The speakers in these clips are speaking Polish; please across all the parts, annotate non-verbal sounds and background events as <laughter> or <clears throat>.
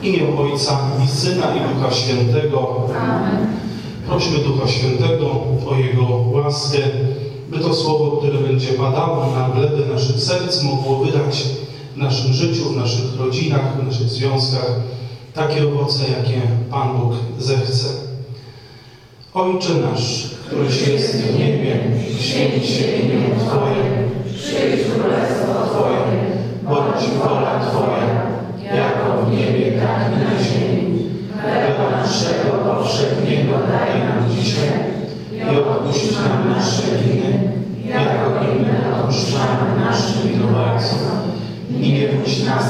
W imię Ojca i Syna i Ducha Świętego. Prosimy Ducha Świętego o Jego łaskę, by to słowo, które będzie padało na glebę naszych serc, mogło wydać w naszym życiu, w naszych rodzinach, w naszych związkach takie owoce, jakie Pan Bóg zechce. Ojcze nasz, któryś jest w niebie, święć się imię Twoje, przyjdź królestwo Twoje, bądź wola Twoja,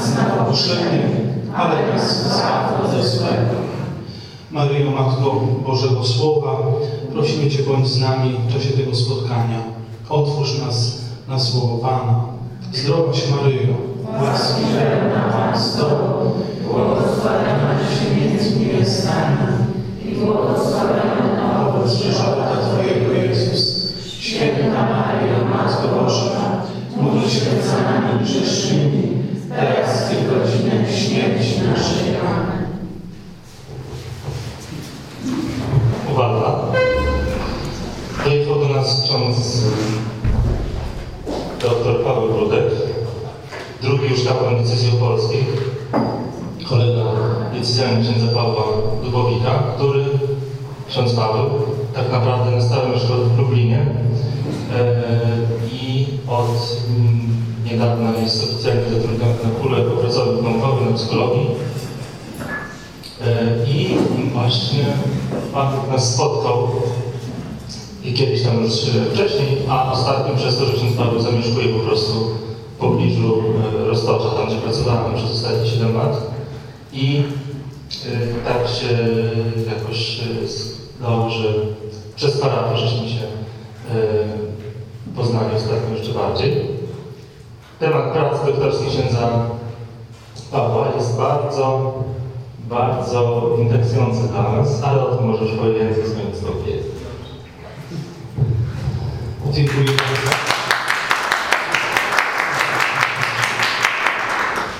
nas na ale nas zbaw ze złego. Maryjo, Matko Bożego Słowa, prosimy Cię, bądź z nami w czasie tego spotkania. Otwórz nas na Słowo Pana. Zdrowaś Maryjo, łaski pełna Pan z Tobą, błogosławionaś między niewiastami i błogosławiony owoc żywota Twojego Jezus. Święta Maryjo, Matko Boża, módl się za nami grzesznymi, ksiądz dr Paweł Brudek, drugi już kapłan decyzji opolskiej, kolega decyzjalny księdza Pawła Dubowika, który, ksiądz Paweł, tak naprawdę na stałe mieszkał w Lublinie e, i od mm, niedawna jest oficjalnie zatrudniony na pulę jako naukowy na psychologii. E, I właśnie Pan nas spotkał i kiedyś tam już wcześniej, a ostatnio przez to, że ksiądz Paweł zamieszkuje po prostu w pobliżu e, Roztocza, tam gdzie pracowałem przez ostatnie 7 lat. I e, tak się jakoś e, stało, że przez parafię żeśmy się poznali ostatnio jeszcze bardziej. Temat pracy doktorskiej księdza Pawła jest bardzo bardzo interesujący dla nas, ale o tym może już powie więcej swoim stopie. Dziękuję bardzo.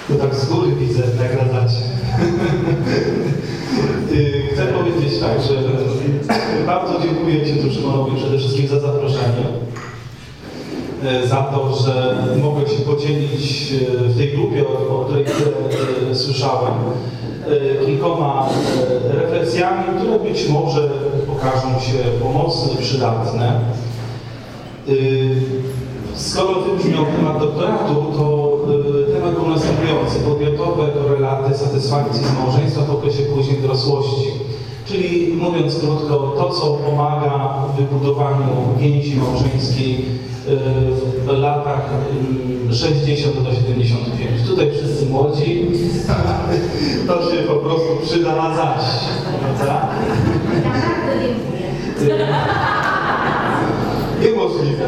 To tak z góry widzę, nagradzacie. <laughs> Y, Chcę powiedzieć tak, że bardzo dziękuję Księdzu Szymonowi przede wszystkim za zaproszenie. y, Za to, że mogę się podzielić y, w tej grupie, o której słyszałem, kilkoma refleksjami, które być może okażą się pomocne, przydatne. Y, Skoro wybrzmiał temat doktoratu, to y, temat był następujący. Podmiotowe korelaty satysfakcji z małżeństwa w okresie później dorosłości. Czyli mówiąc krótko, to co pomaga w wybudowaniu więzi małżeńskiej y, w latach y, 60 do 75. Tutaj wszyscy młodzi, <laughs> to się po prostu przyda na zaś. Prawda? Niemożliwe.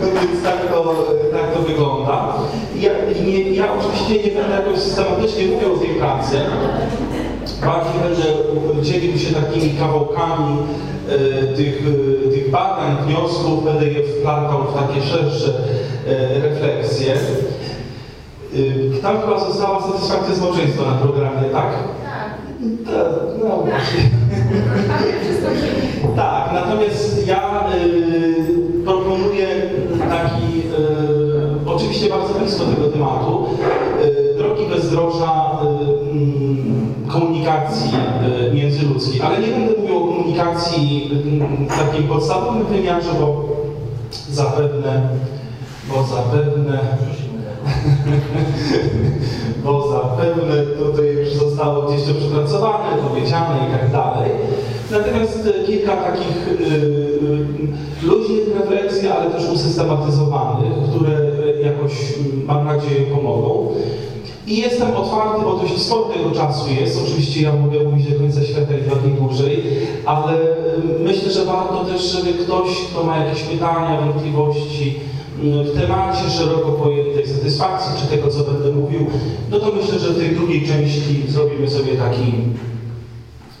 No więc tak to, tak to wygląda. Ja, nie, ja oczywiście nie będę jakoś systematycznie mówił o tej pracy. Bardziej będę dzielił się takimi kawałkami e, tych, e, tych badań, wniosków, będę je wplatał w takie szersze e, refleksje. E, tam chyba została satysfakcja z małżeństwa na programie, tak? Tak. Tak, no właśnie. Się Tak, natomiast ja y, proponuję taki, y, oczywiście bardzo blisko tego tematu, y, drogi bezdroża y, mm, komunikacji y, międzyludzkiej. Ale nie będę mówił o komunikacji y, w takim podstawowym wymiarze, bo zapewne, bo zapewne <laughs> bo zapewne tutaj już zostało gdzieś to przepracowane, powiedziane i tak dalej. Natomiast e, kilka takich y, y, luźnych refleksji, ale też usystematyzowanych, które e, jakoś, mam nadzieję, pomogą. I jestem otwarty, bo dość sporo tego czasu jest. Oczywiście ja mogę mówić do końca świata i trochę dłużej, ale myślę, że warto też, żeby ktoś, kto ma jakieś pytania, wątpliwości, w temacie szeroko pojętej satysfakcji, czy tego, co będę mówił, no to myślę, że w tej drugiej części zrobimy sobie taki,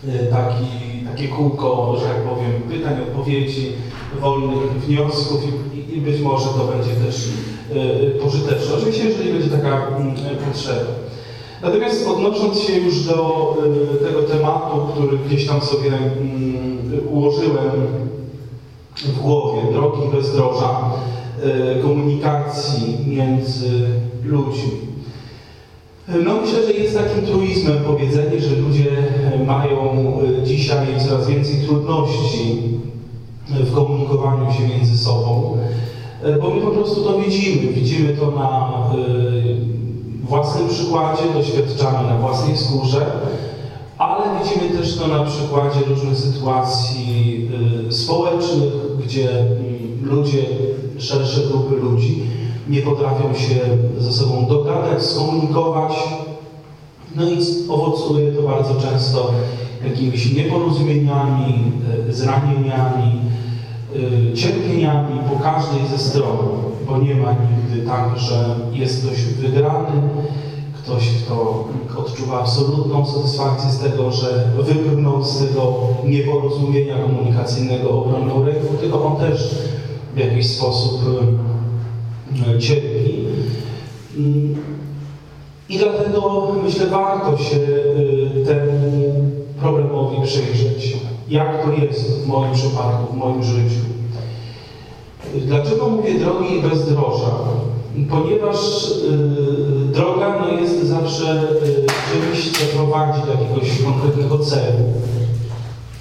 e, taki, takie kółko, że tak powiem, pytań, odpowiedzi, wolnych wniosków i, i- być może to będzie też e, pożyteczne. Oczywiście, jeżeli będzie taka mm, potrzeba. Natomiast odnosząc się już do y, tego tematu, który gdzieś tam sobie mm, ułożyłem w głowie, drogi bezdroża, komunikacji między ludźmi. No myślę, że jest takim truizmem powiedzenie, że ludzie mają y, dzisiaj coraz więcej trudności w komunikowaniu się między sobą, bo my po prostu to widzimy. Widzimy to na własnym przykładzie, doświadczamy na własnej skórze, ale widzimy też to na przykładzie różnych sytuacji społecznych, gdzie y, ludzie, szersze grupy ludzi nie potrafią się ze sobą dogadać, skomunikować. No i owocuje to bardzo często jakimiś nieporozumieniami, y, zranieniami, y, cierpieniami po każdej ze stron, bo nie ma nigdy tak, że jest ktoś wygrany, ktoś, kto odczuwa absolutną satysfakcję z tego, że wybrnął z tego nieporozumienia komunikacyjnego obronną ręką, tylko on też w jakiś sposób y, cierpi. Mm, I dlatego myślę, warto się y, temu problemowi przyjrzeć. Jak to jest w moim przypadku, w moim życiu. Dlaczego mówię drogi bezdroża? Ponieważ y, droga no, jest zawsze y, czymś, co prowadzi do jakiegoś konkretnego celu.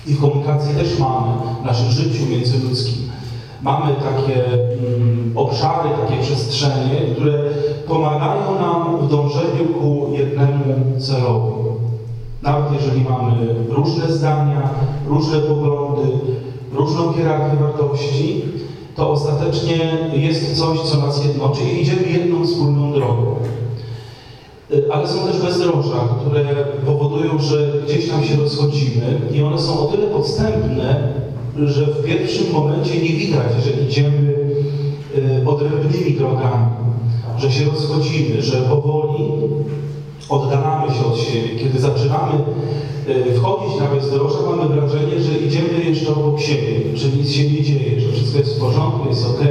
I w komunikacji też mamy, w naszym życiu międzyludzkim, mamy takie mm, obszary, takie przestrzenie, które pomagają nam w dążeniu ku jednemu celowi. Nawet jeżeli mamy różne zdania, różne poglądy, różną hierarchię wartości, to ostatecznie jest coś, co nas jednoczy i idziemy jedną wspólną drogą. Y, Ale są też bezdroża, które powodują, że gdzieś tam się rozchodzimy i one są o tyle podstępne, że w pierwszym momencie nie widać, że idziemy y, odrębnymi drogami, że się rozchodzimy, że powoli oddalamy się od siebie. Kiedy zaczynamy y, wchodzić na bezdroża, mamy wrażenie, że idziemy jeszcze obok siebie, że nic się nie dzieje, że wszystko jest w porządku, jest ok.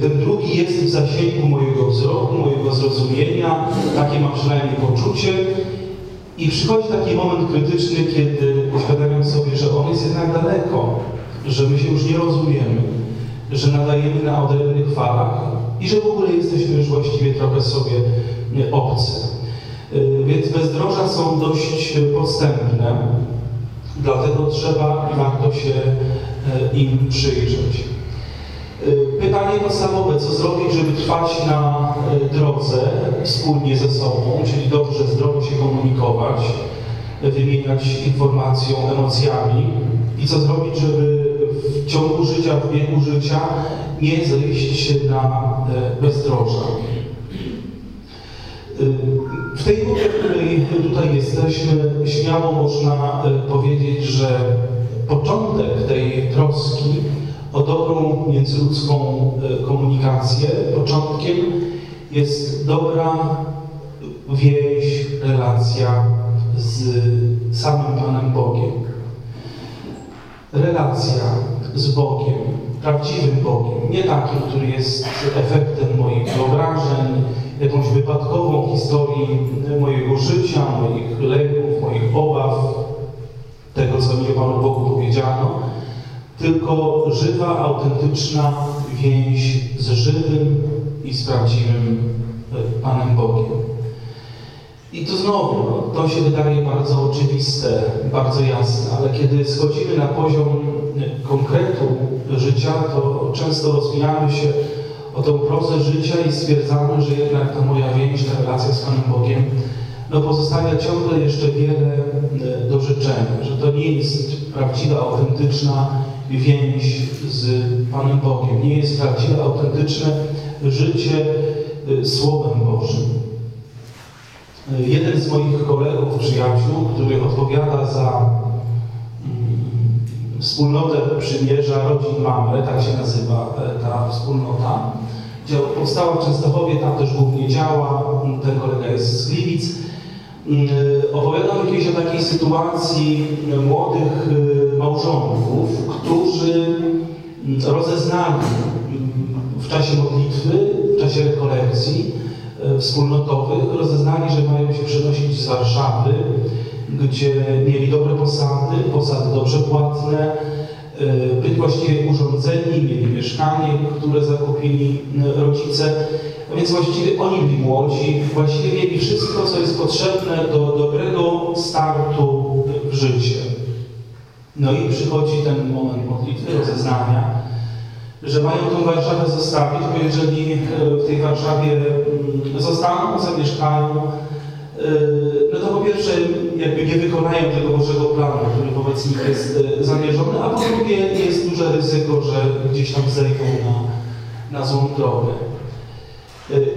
Ten drugi jest w zasięgu mojego wzroku, mojego zrozumienia, takie mam przynajmniej poczucie. I przychodzi taki moment krytyczny, kiedy uświadamiam sobie, że on jest jednak daleko, że my się już nie rozumiemy, że nadajemy na odrębnych falach i że w ogóle jesteśmy już właściwie trochę sobie obcy. Y, Więc bezdroża są dość podstępne, dlatego trzeba i warto się y, im przyjrzeć. Y, Pytanie podstawowe, co zrobić, żeby trwać na y, drodze wspólnie ze sobą, czyli dobrze, zdrowo się komunikować, wymieniać informacją, emocjami i co zrobić, żeby w ciągu życia, w biegu życia nie zejść się na y, bezdroża. W tej grupie, w której tutaj jesteśmy, śmiało można powiedzieć, że początek tej troski o dobrą międzyludzką y, komunikację, początkiem jest dobra więź, relacja z samym Panem Bogiem. Relacja z Bogiem, prawdziwym Bogiem, nie takim, który jest efektem moich wyobrażeń, jakąś wypadkową historii mojego życia, moich lęków, moich obaw, tego, co mi o Panu Bogu powiedziano, tylko żywa, autentyczna więź z żywym i z prawdziwym e, Panem Bogiem. I to znowu, no, to się wydaje bardzo oczywiste, bardzo jasne, ale kiedy schodzimy na poziom e, konkretu życia, to często rozwijamy się o tą prozę życia i stwierdzamy, że jednak ta moja więź, ta relacja z Panem Bogiem, no pozostawia ciągle jeszcze wiele e, do życzenia, że to nie jest prawdziwa, autentyczna więź z Panem Bogiem, nie jest prawdziwe, autentyczne życie e, Słowem Bożym. E, Jeden z moich kolegów, przyjaciół, który odpowiada za mm, wspólnotę przymierza rodzin mamy, tak się nazywa e, ta wspólnota, powstała w Częstochowie, tam też głównie działa, ten kolega jest z Gliwic. Mm, Opowiadał kiedyś o takiej sytuacji młodych y, małżonków, którzy mm, rozeznali mm, w czasie modlitwy, w czasie rekolekcji, e, wspólnotowych rozeznali, że mają się przenosić z Warszawy, gdzie mieli dobre posady, posady dobrze płatne, być właściwie urządzeni, mieli mieszkanie, które zakupili rodzice, więc właściwie oni byli młodzi, właściwie mieli wszystko, co jest potrzebne do dobrego startu w życie. No i przychodzi ten moment modlitwy, rozeznania, że mają tą Warszawę zostawić, bo jeżeli e, w tej Warszawie mm, zostaną, zamieszkają, e, no to po pierwsze jakby nie wykonają tego Bożego planu, który wobec nich jest e, zamierzony, a po drugie jest duże ryzyko, że gdzieś tam zejdą na, na złą drogę.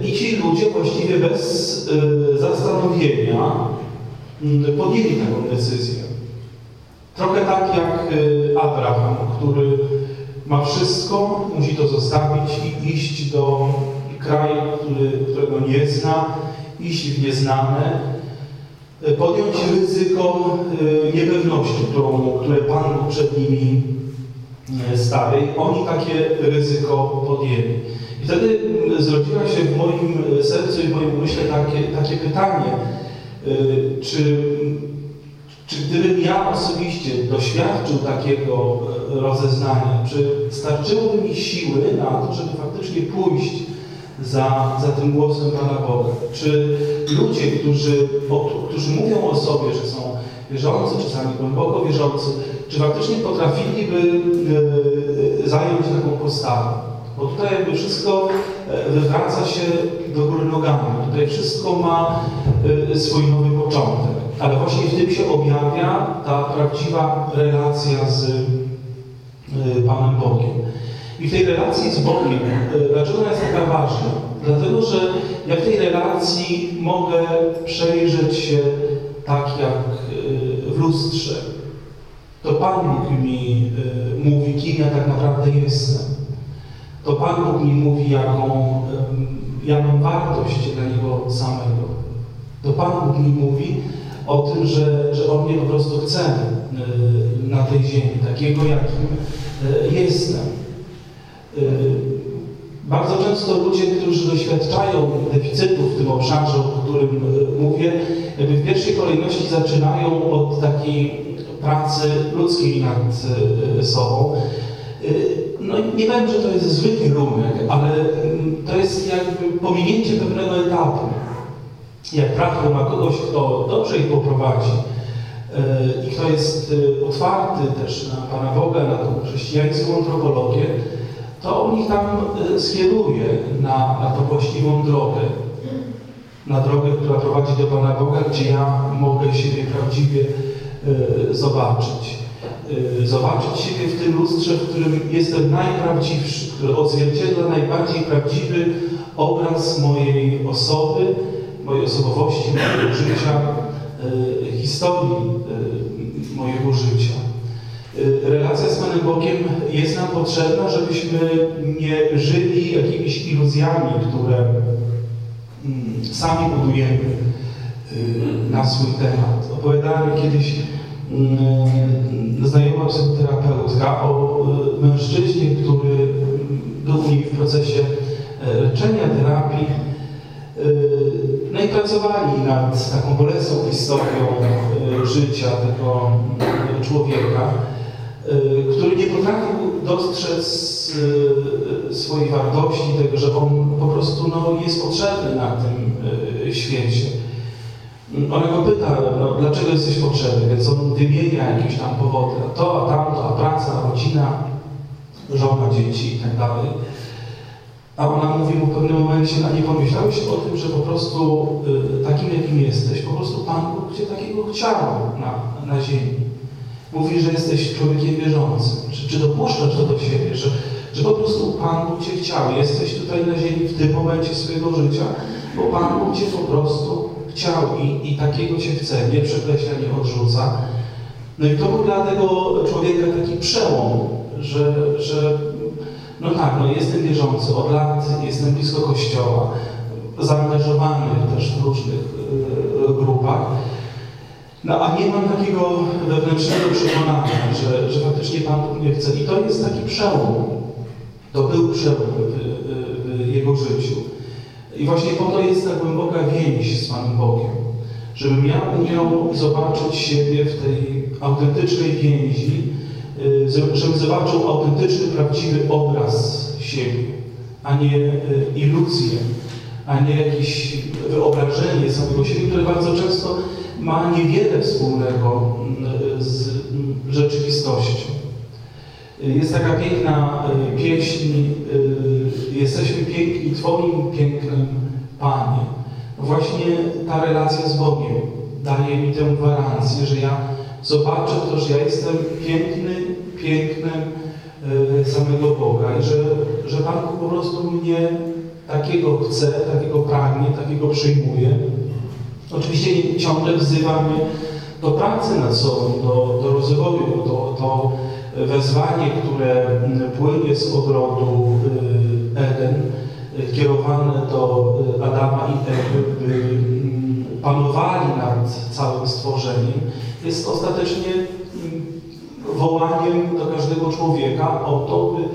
I ci ludzie właściwie bez zastanowienia mm, podjęli taką decyzję. Trochę tak jak Abraham, który ma wszystko, musi to zostawić i iść do kraju, który, którego nie zna, iść w nieznane, podjąć ryzyko niepewności, którą, które Pan przed nimi stawia. Oni takie ryzyko podjęli. Wtedy zrodziła się w moim sercu i w moim umyśle takie, takie pytanie, czy, czy gdybym ja osobiście doświadczył takiego rozeznania, czy starczyłoby mi siły na to, żeby faktycznie pójść za, za tym głosem Pana Boga? Czy ludzie, którzy, którzy mówią o sobie, że są wierzący, czasami głęboko wierzący, czy faktycznie potrafiliby e, zająć taką postawę? Bo tutaj jakby wszystko e, wywraca się do góry nogami. Tutaj wszystko ma e, swój nowy początek. Ale właśnie w tym się objawia ta prawdziwa relacja z Panem Bogiem. I w tej relacji z Bogiem, dlaczego ona jest taka ważna? Dlatego, że ja w tej relacji mogę przejrzeć się tak jak w lustrze. To Pan Bóg mi mówi, kim ja tak naprawdę jestem. To Pan Bóg mi mówi, jaką ja mam wartość dla Niego samego. To Pan Bóg mi mówi o tym, że, że On mnie po prostu chce na tej ziemi, takiego, jakim jestem. Bardzo często ludzie, którzy doświadczają deficytu w tym obszarze, o którym mówię, jakby w pierwszej kolejności zaczynają od takiej pracy ludzkiej nad sobą. No nie wiem, że to jest zły kierunek, ale to jest jakby pominięcie pewnego etapu. Jak prawdą ma kogoś, kto dobrze ich poprowadzi i kto jest otwarty też na Pana Boga, na tą chrześcijańską antropologię, to on ich tam skieruje na, na tą właściwą drogę. Na drogę, która prowadzi do Pana Boga, gdzie ja mogę siebie prawdziwie zobaczyć. Zobaczyć siebie w tym lustrze, w którym jestem najprawdziwszy, który odzwierciedla najbardziej prawdziwy obraz mojej osoby, mojej osobowości, mojego życia, historii mojego życia. Relacja z Panem Bogiem jest nam potrzebna, żebyśmy nie żyli jakimiś iluzjami, które sami budujemy na swój temat. Opowiadałem kiedyś znajoma psychoterapeutka o mężczyźnie, który był u niej w procesie leczenia, terapii. No i pracowali nad taką bolesną historią życia tego człowieka, który nie potrafił dostrzec swojej wartości, tego, że on po prostu no, jest potrzebny na tym świecie. Ona go pyta, no, dlaczego jesteś potrzebny, więc on wymienia jakieś tam powody, a to, a tamto, a praca, a rodzina, żona, dzieci i tak dalej. A ona mówi mu w pewnym momencie, a nie pomyślałeś o tym, że po prostu y, takim, jakim jesteś, po prostu Pan Bóg Cię takiego chciał na, na ziemi. Mówi, że jesteś człowiekiem wierzącym. Czy, czy dopuszczasz to do siebie, że, że po prostu Pan Bóg Cię chciał. Jesteś tutaj na ziemi w tym momencie swojego życia, bo Pan Bóg Cię po prostu chciał i, i takiego Cię chce, nie przekreśla, nie odrzuca. No i to był dla tego człowieka taki przełom, że, że no tak, no jestem wierzący od lat, jestem blisko Kościoła, zaangażowany też w różnych y, grupach, no a nie mam takiego wewnętrznego przekonania, że, że faktycznie Pan mnie chce. I to jest taki przełom. To był przełom w, w jego życiu. I właśnie po to jest ta głęboka więź z Panem Bogiem. Żebym ja umiał zobaczyć siebie w tej autentycznej więzi, y, żebym zobaczył autentyczny, prawdziwy obraz siebie, a nie y, iluzję, a nie jakieś wyobrażenie samego siebie, które bardzo często ma niewiele wspólnego mm, z mm, rzeczywistością. Jest taka piękna y, pieśń, y, jesteśmy piękni Twoim pięknem, Panie. Właśnie ta relacja z Bogiem daje mi tę gwarancję, że ja zobaczę to, że ja jestem piękny, pięknem y, samego Boga i że, że Pan po prostu mnie takiego chce, takiego pragnie, takiego przyjmuje. Oczywiście ciągle wzywa mnie do pracy nad sobą, do, do rozwoju, do, do wezwanie, które mm, płynie z ogrodu y, Eden, y, kierowane do y, Adama i Ewy, by mm, panowali nad całym stworzeniem, jest ostatecznie mm, wołaniem do każdego człowieka o to, by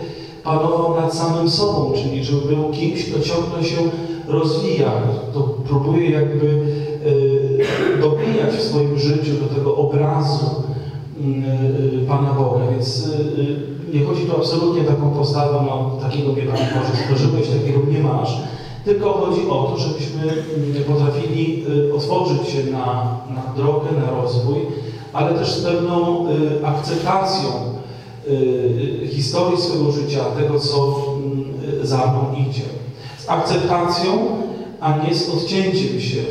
panował nad samym sobą, czyli żeby był kimś, kto ciągle się rozwija, kto próbuje jakby dobijać w swoim życiu do tego obrazu Pana Boga. Więc y, nie chodzi tu absolutnie taką postawę, no takiego mnie Pan może stworzyłeś, takiego nie masz. Tylko chodzi o to, żebyśmy mm, potrafili y, otworzyć się na, na drogę, na rozwój, ale też z pewną y, akceptacją y, historii swojego życia, tego, co y, za mną idzie. Z akceptacją, a nie z odcięciem się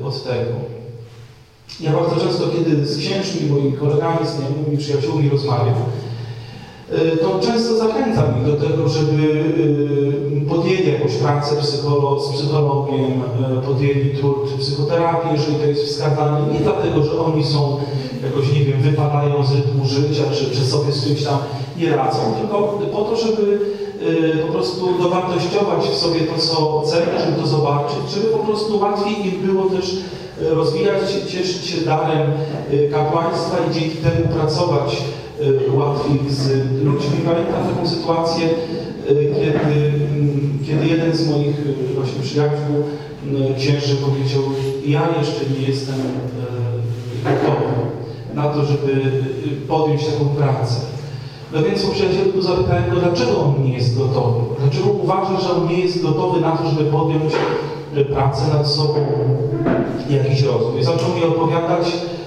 y, od tego. Ja bardzo często, kiedy z księżmi, moimi kolegami, z moimi przyjaciółmi rozmawiam, y, to często zachęcam ich do tego, żeby y, podjęli jakąś pracę psycholo z psychologiem, y, podjęli trud psychoterapii, jeżeli to jest wskazane. Nie dlatego, że oni są jakoś, nie wiem, wypadają z rytmu życia, czy, czy sobie z czymś tam nie radzą, tylko po to, żeby po prostu dowartościować w sobie to, co cenią, żeby to zobaczyć, żeby po prostu łatwiej im było też rozwijać się, cieszyć się darem y, kapłaństwa i dzięki temu pracować y, łatwiej z ludźmi. Pamiętam taką sytuację, kiedy, mm, kiedy jeden z moich właśnie przyjaciół, księży powiedział, ja jeszcze nie jestem gotowy na to, żeby podjąć taką pracę. No więc po przyjacielu zapytałem go, dlaczego on nie jest gotowy? Dlaczego uważa, że on nie jest gotowy na to, żeby podjąć pracę nad sobą, jakiś rozwój? Zaczął mi opowiadać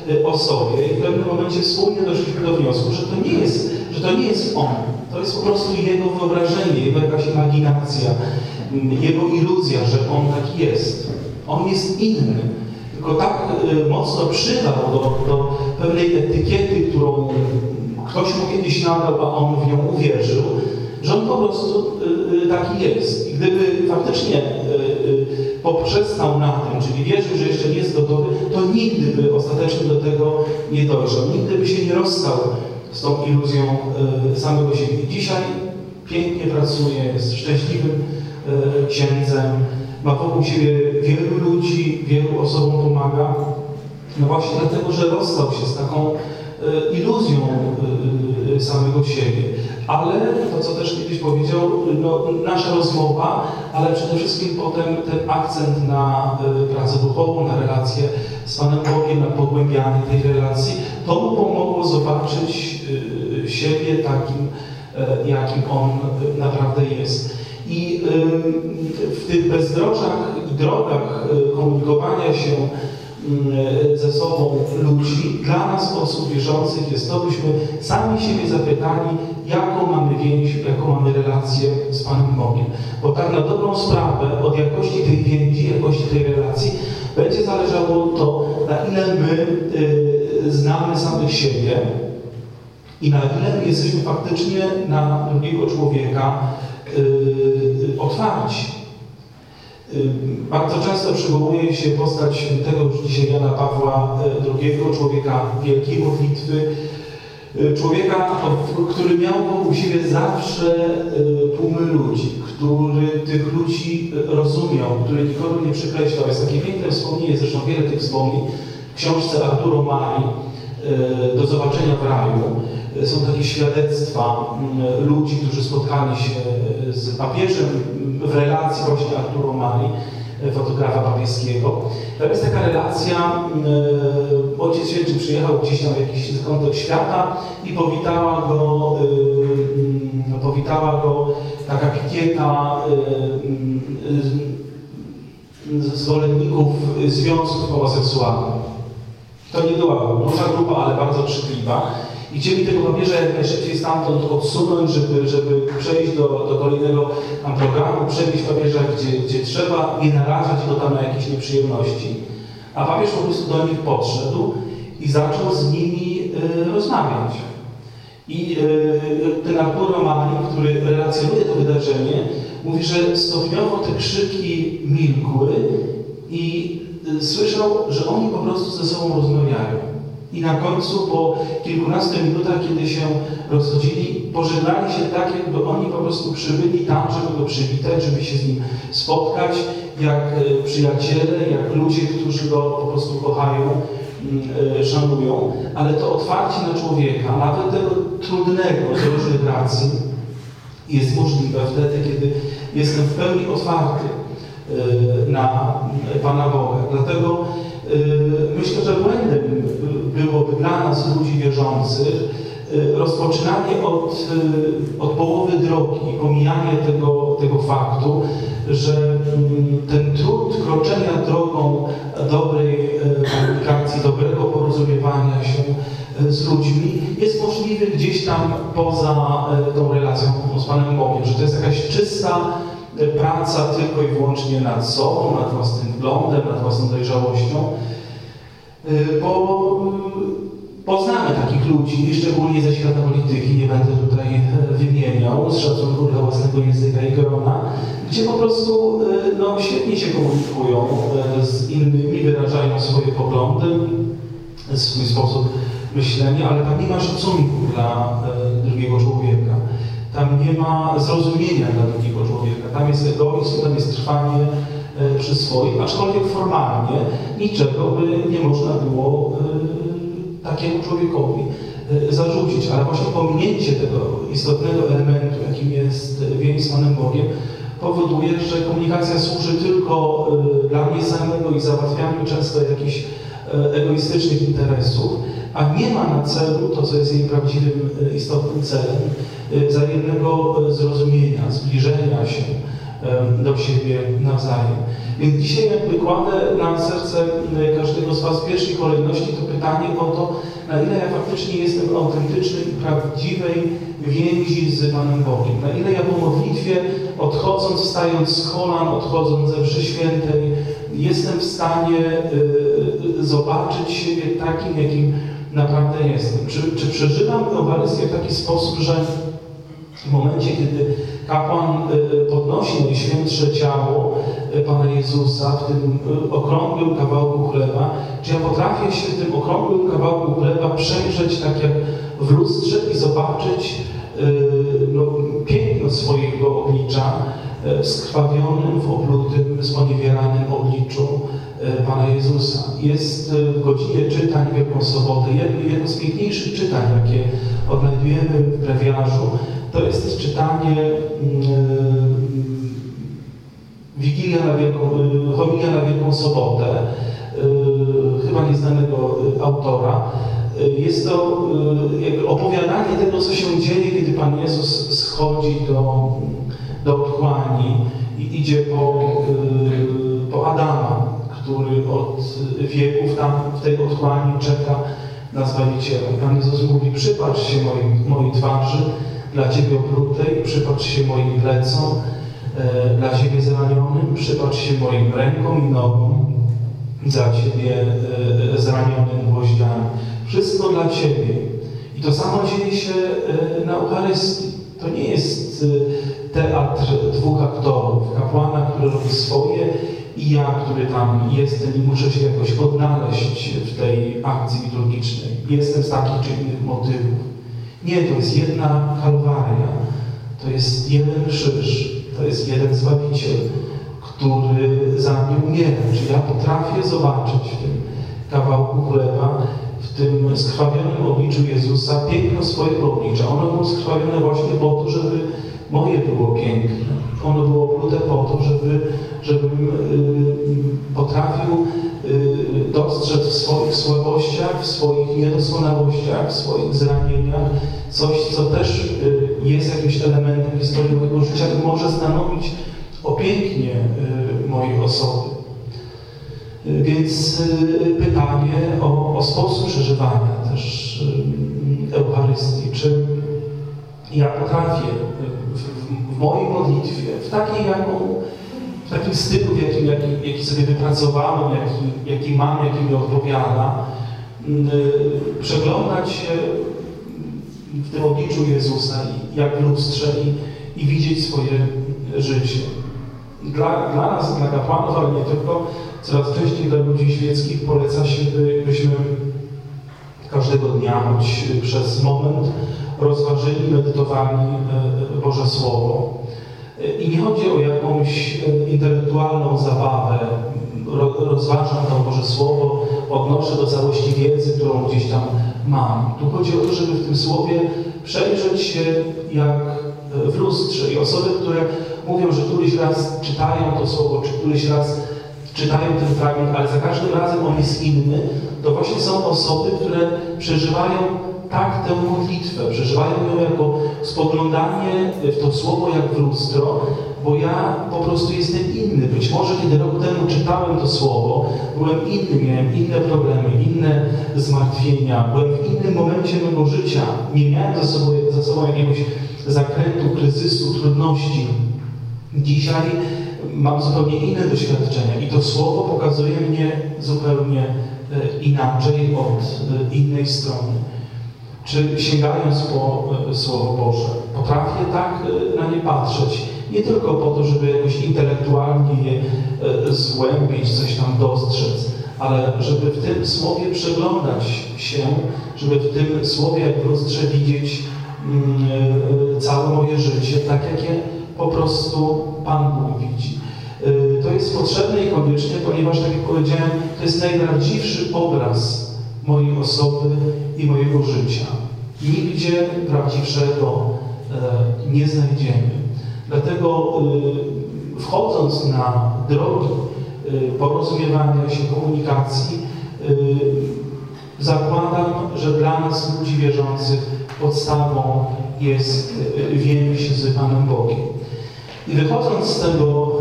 y, o sobie i w pewnym momencie wspólnie doszliśmy do wniosku, że to nie jest, że to nie jest on. To jest po prostu jego wyobrażenie, jego jakaś imaginacja, mm, jego iluzja, że on taki jest. On jest inny tylko tak y, mocno przydał do, do pewnej etykiety, którą ktoś mu kiedyś nadał, a on w nią uwierzył, że on po prostu y, taki jest. I gdyby faktycznie poprzestał na tym, czyli wierzył, że jeszcze nie jest gotowy, to nigdy by ostatecznie do tego nie dojrzał. Nigdy by się nie rozstał z tą iluzją y, samego siebie. Dzisiaj pięknie pracuje, jest szczęśliwym y, księdzem, ma wokół siebie wielu ludzi, wielu osobom pomaga. No właśnie dlatego, że rozstał się z taką e, iluzją e, e, samego siebie. Ale to, co też kiedyś powiedział, no, nasza rozmowa, ale przede wszystkim potem ten akcent na e, pracę duchową, na relację z Panem Bogiem, na pogłębianie tej relacji, to mu pomogło zobaczyć e, siebie takim, e, jakim on e, naprawdę jest. I y, w tych bezdrożach i drogach y, komunikowania się y, ze sobą ludzi, dla nas, osób wierzących, jest to, byśmy sami siebie zapytali, jaką mamy więź, jaką mamy relację z Panem Bogiem. Bo tak na dobrą sprawę od jakości tej więzi, jakości tej relacji będzie zależało to, na ile my y, znamy samych siebie i na ile my jesteśmy faktycznie na drugiego człowieka y, otwarci. Bardzo często przywołuje się postać świętego już dzisiaj Jana Pawła y, II, człowieka wielkiej modlitwy, y, człowieka, który miał wokół siebie zawsze y, tłumy ludzi, który tych ludzi rozumiał, który nikogo nie przekreślał. Jest takie piękne wspomnienie, zresztą wiele tych wspomnień w książce Arturo Mari Do zobaczenia w raju. Y, Są takie świadectwa y, ludzi, którzy spotkali się y, z papieżem w relacji właśnie Arturo Mari e, fotografa papieskiego. Tam jest taka relacja, e, ojciec święty przyjechał gdzieś tam w jakiś kątek świata i powitała go, e, mm, powitała go taka pikieta e, mm, zwolenników związków homoseksualnych. To nie była duża grupa, ale bardzo krzykliwa. I chcieli tego papieża jak najszybciej stamtąd odsunąć, żeby, żeby przejść do, do kolejnego tam programu, przewieźć papieża gdzie, gdzie trzeba, nie narażać go tam na jakieś nieprzyjemności. A papież po prostu do nich podszedł i zaczął z nimi y, rozmawiać. I y, ten Artur Romani, który relacjonuje to wydarzenie, mówi, że stopniowo te krzyki milkły i słyszał, że oni po prostu ze sobą rozmawiają. I na końcu, po kilkunastu minutach, kiedy się rozchodzili, pożegnali się tak, jakby oni po prostu przybyli tam, żeby go przywitać, żeby się z nim spotkać, jak y, przyjaciele, jak ludzie, którzy go po prostu kochają, mm, y, szanują. Ale to otwarcie na człowieka, nawet tego trudnego z różnych racji, jest możliwe wtedy, kiedy jestem w pełni otwarty y, na Pana Boga. Dlatego y, myślę, że błędem byłoby dla nas, ludzi wierzących, y, rozpoczynanie od, y, od połowy drogi pomijanie tego, tego faktu, że mm, ten trud kroczenia drogą dobrej y, komunikacji, dobrego porozumiewania się y, z ludźmi jest możliwy gdzieś tam poza y, tą relacją z Panem Bogiem, że to jest jakaś czysta y, praca tylko i wyłącznie nad sobą, nad własnym wglądem, nad własną dojrzałością, Y, bo poznamy takich ludzi, szczególnie ze świata polityki, nie będę tutaj e, wymieniał z szacunku dla własnego języka i grona, gdzie po prostu no, świetnie się komunikują e, z innymi, wyrażają swoje poglądy, swój sposób myślenia, ale tam nie ma szacunku dla e, drugiego człowieka. Tam nie ma zrozumienia dla drugiego człowieka. Tam jest egoizm, tam jest trwanie e, przy swoim, aczkolwiek formalnie niczego by nie można było e, takiemu człowiekowi e, zarzucić. Ale właśnie pominięcie tego istotnego elementu, jakim jest więź z Panem Bogiem, powoduje, że komunikacja służy tylko dla mnie samego i załatwianiu często jakichś egoistycznych interesów, a nie ma na celu to, co jest jej prawdziwym, e, istotnym celem, e, wzajemnego e, zrozumienia, zbliżenia się do siebie nawzajem. Więc dzisiaj jakby kładę na serce każdego z Was w pierwszej kolejności to pytanie o to, na ile ja faktycznie jestem w autentycznej prawdziwej więzi z Panem Bogiem. Na ile ja po modlitwie, odchodząc, wstając z kolan, odchodząc ze mszy świętej, jestem w stanie zobaczyć siebie takim, jakim naprawdę jestem. Czy, czy przeżywam Eucharystię w taki sposób, że w momencie, kiedy kapłan y, y, podnosi Najświętsze Ciało y, Pana Jezusa w tym okrągłym kawałku chleba, czy ja potrafię się w tym okrągłym kawałku chleba przejrzeć tak jak w lustrze i zobaczyć no, piękno swojego oblicza skrwawionym, w oplutym, sponiewieranym obliczu y, Pana Jezusa. Jest y, w godzinie czytań Wielką Sobotę jedno, z piękniejszych czytań, jakie odnajdujemy w brewiarzu. To jest czytanie mm, Wigilia na Wielką, Homilia na Wielką Sobotę, chyba nieznanego autora. Jest to opowiadanie tego, co się dzieje, kiedy Pan Jezus schodzi do, do otchłani i idzie po, y, po Adama, który od wieków tam w tej otchłani czeka na Zbawiciela. Pan Jezus mówi, przypatrz się mojej, mojej twarzy, dla Ciebie oplutej, przypatrz się moim plecom, e, dla Ciebie zranionym, przypatrz się moim rękom i nogom, dla Ciebie e, zranionym gwoździami. Wszystko dla Ciebie. I to samo dzieje się e, na Eucharystii. To nie jest teatr dwóch aktorów, kapłana, który robi swoje i ja, który tam jestem i muszę się jakoś odnaleźć w tej akcji liturgicznej. Jestem z takich czy innych motywów. Nie, to jest jedna kalwaria, to jest jeden krzyż, to jest jeden Zbawiciel, który za mnie umiera. Czy ja potrafię zobaczyć w tym kawałku chleba, w tym skrwawionym obliczu Jezusa piękno swojego oblicza. Ono było skrwawione właśnie po to, żeby moje było piękne. Ono było plute po to, żeby żebym y, potrafił y, dostrzec w swoich słabościach, w swoich niedoskonałościach, w swoich zranieniach coś, co też y, jest jakimś elementem historii mojego życia i może stanowić o y, mojej osoby. Y, Więc y, pytanie o, o sposób przeżywania też y, Eucharystii. Czy ja potrafię w, w, w mojej modlitwie, w takiej, jaką, w takim stylu, jakim, jaki, jaki sobie wypracowałem, jaki, jaki mam, jaki mi odpowiada, y, przeglądać się w tym obliczu Jezusa, i- jak w lustrze i, i widzieć swoje życie. Dla, dla nas, dla kapłanów, ale nie tylko, coraz częściej dla ludzi świeckich poleca się, by, byśmy każdego dnia, choć przez moment rozważyli, medytowali e, Boże Słowo. E, I nie chodzi o jakąś e, intelektualną zabawę. Ro- Rozważam to Boże Słowo, odnoszę do całości wiedzy, którą gdzieś tam mam. Tu chodzi o to, żeby w tym Słowie przejrzeć się jak e, w lustrze. I osoby, które mówią, że któryś raz czytają to Słowo, czy któryś raz czytają ten fragment, ale za każdym razem on jest inny, to właśnie są osoby, które przeżywają tak tę modlitwę, przeżywają ją jako spoglądanie w to słowo jak w lustro, bo ja po prostu jestem inny. Być może kiedy rok temu czytałem to słowo, byłem inny, miałem inne problemy, inne zmartwienia, byłem w innym momencie mego życia, nie miałem za sobą, za sobą jakiegoś zakrętu, kryzysu, trudności. Dzisiaj mam zupełnie inne doświadczenia i to słowo pokazuje mnie zupełnie e, inaczej od e, innej strony. Czy sięgając po e, Słowo Boże, potrafię tak e, na nie patrzeć, nie tylko po to, żeby jakoś intelektualnie je e, zgłębić, coś tam dostrzec, ale żeby w tym Słowie przeglądać się, żeby w tym Słowie jak w lustrze widzieć mm, całe moje życie, tak jak je po prostu Pan Bóg widzi. To jest potrzebne i konieczne, ponieważ, tak jak powiedziałem, to jest najprawdziwszy obraz mojej osoby i mojego życia. Nigdzie prawdziwszego e, nie znajdziemy. Dlatego y, wchodząc na drogi y, porozumiewania się, komunikacji, y, zakładam, że dla nas, ludzi wierzących, podstawą jest więź z Panem Bogiem. I wychodząc z tego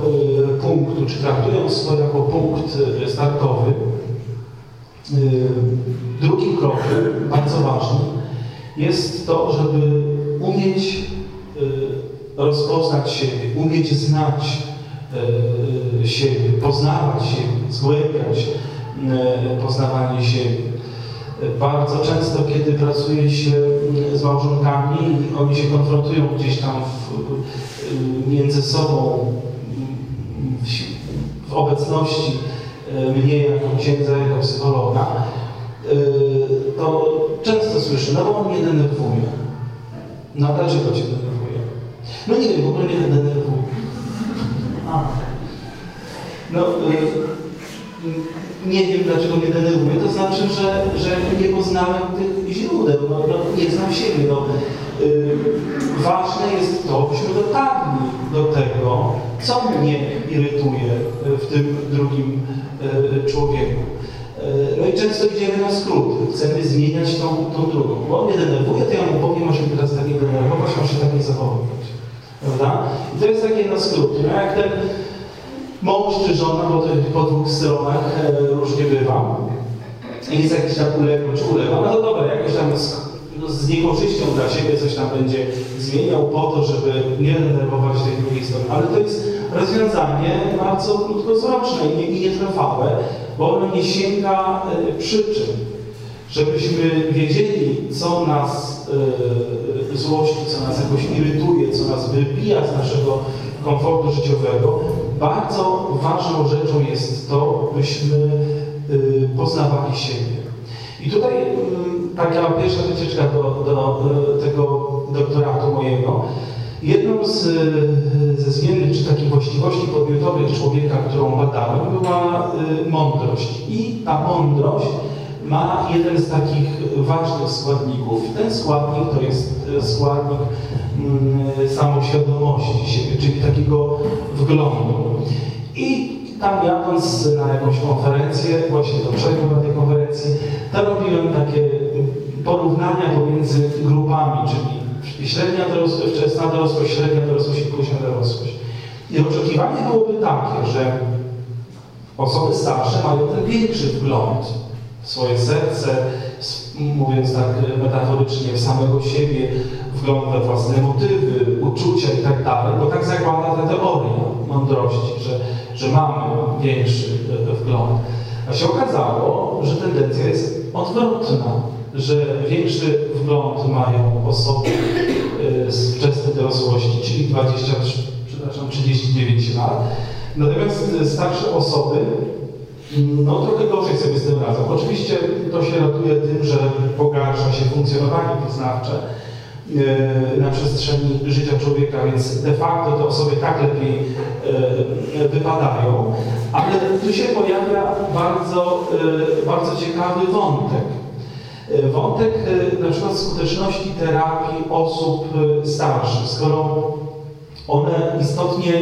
punktu, czy traktując to jako punkt startowy, drugim krokiem, bardzo ważnym, jest to, żeby umieć y, rozpoznać siebie, umieć znać y, siebie, poznawać siebie, zgłębiać y, poznawanie siebie. Bardzo często, kiedy pracuje się z małżonkami i oni się konfrontują gdzieś tam w, y, między sobą w, w obecności y, mnie jako księdza, jako psychologa, y, to często słyszę, no bo on mnie denerwuje. No a dlaczego cię denerwuje? No nie wiem, w ogóle mnie denerwuje. A. No, y, nie wiem dlaczego mnie denerwuje, to znaczy, że, że nie poznałem tych źródeł, no, no, nie znam siebie. No. Y, ważne jest to, byśmy dotarli do tego, co mnie irytuje w tym drugim y, człowieku. Y, No i często idziemy na skrót, chcemy zmieniać tą, tą drugą. Bo on mnie denerwuje, to ja mu powiem, masz mnie teraz tak nie denerwować, masz się tak nie zachowywać. Prawda? I to jest takie na skrót. No, jak ten mąż czy żona, to po dwóch stronach e, różnie bywa. I jest jakiś tam uległy czy ulewa, no to dobra, jakoś tam no, z niekorzyścią dla siebie coś tam będzie zmieniał po to, żeby nie denerwować tej drugiej strony. Ale to jest rozwiązanie bardzo krótkowzroczne i, nie- i nietrwałe, bo ono nie sięga e, przyczyn. Żebyśmy wiedzieli, co nas e, złości, co nas jakoś irytuje, co nas wybija z naszego komfortu życiowego, bardzo ważną rzeczą jest to, byśmy y, poznawali siebie. I tutaj y, taka pierwsza wycieczka do, do tego doktoratu mojego. Jedną z, ze zmiennych czy takich właściwości podmiotowych człowieka, którą badałem, była y, mądrość. I ta mądrość ma jeden z takich ważnych składników. Ten składnik to jest y, składnik mm, samoświadomości siebie, czyli takiego wglądu. I tam jadąc na jakąś konferencję, właśnie do Brzegu na tej konferencji, to robiłem takie porównania pomiędzy grupami, czyli średnia dorosłość, wczesna dorosłość, średnia dorosłość i późna dorosłość. I oczekiwanie byłoby takie, że osoby starsze mają ten większy wgląd w swoje serce, mówiąc tak metaforycznie, w samego siebie, wgląd we własne motywy, uczucia i tak dalej, bo tak zakłada ta teoria mądrości, że, że mamy większy e, wgląd. A się okazało, że tendencja jest odwrotna, że większy wgląd mają osoby e, z wczesnej dorosłości, czyli 20, przepraszam, 39 lat, natomiast e, starsze osoby no trochę gorzej sobie z tym radzą. Oczywiście to się ratuje tym, że pogarsza się funkcjonowanie poznawcze e, na przestrzeni życia człowieka, więc de facto te osoby tak lepiej wypadają, ale tu się pojawia bardzo, bardzo ciekawy wątek. E, Wątek e, na przykład skuteczności terapii osób e, starszych, skoro one istotnie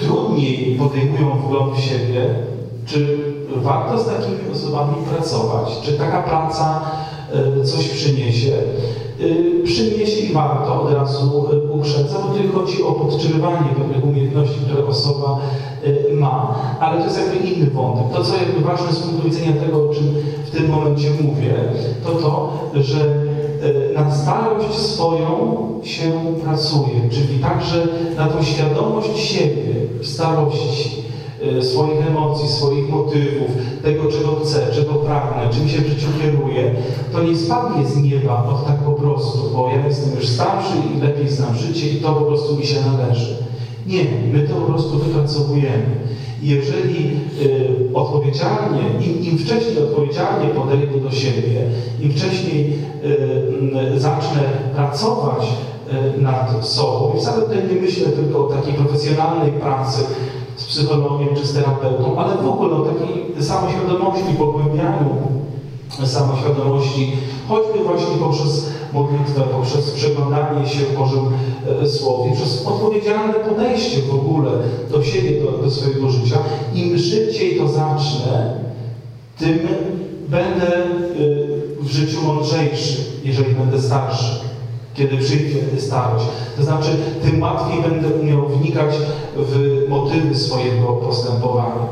trudniej podejmują wgląd w siebie, czy warto z takimi osobami pracować, czy taka praca coś przyniesie. Y, Przyniesie i warto od razu y, uprzedzam, bo tu chodzi o podtrzymywanie pewnych umiejętności, które osoba ma, ale to jest jakby inny wątek. To, co jakby ważne z punktu widzenia tego, o czym w tym momencie mówię, to to, że na starość swoją się pracuje, czyli także na tą świadomość siebie w starości, swoich emocji, swoich motywów, tego, czego chcę, czego pragnę, czym się w życiu kieruję, to nie spadnie z nieba tak po prostu, bo ja jestem już starszy i lepiej znam życie i to po prostu mi się należy. Nie, my to po prostu wypracowujemy. Jeżeli y, odpowiedzialnie, im, im wcześniej odpowiedzialnie podejdę do siebie, im wcześniej y, zacznę pracować nad sobą, i wcale tutaj nie myślę tylko o takiej profesjonalnej pracy z psychologiem czy z terapeutą, ale w ogóle o takiej samoświadomości, pogłębianiu samoświadomości, choćby właśnie poprzez modlitwę, poprzez przeglądanie się w Bożym e, Słowie, przez odpowiedzialne podejście w ogóle do siebie, do, do swojego życia. Im szybciej to zacznę, tym będę y, w życiu mądrzejszy, jeżeli będę starszy, kiedy przyjdzie starość. To znaczy, tym łatwiej będę umiał wnikać w motywy swojego postępowania.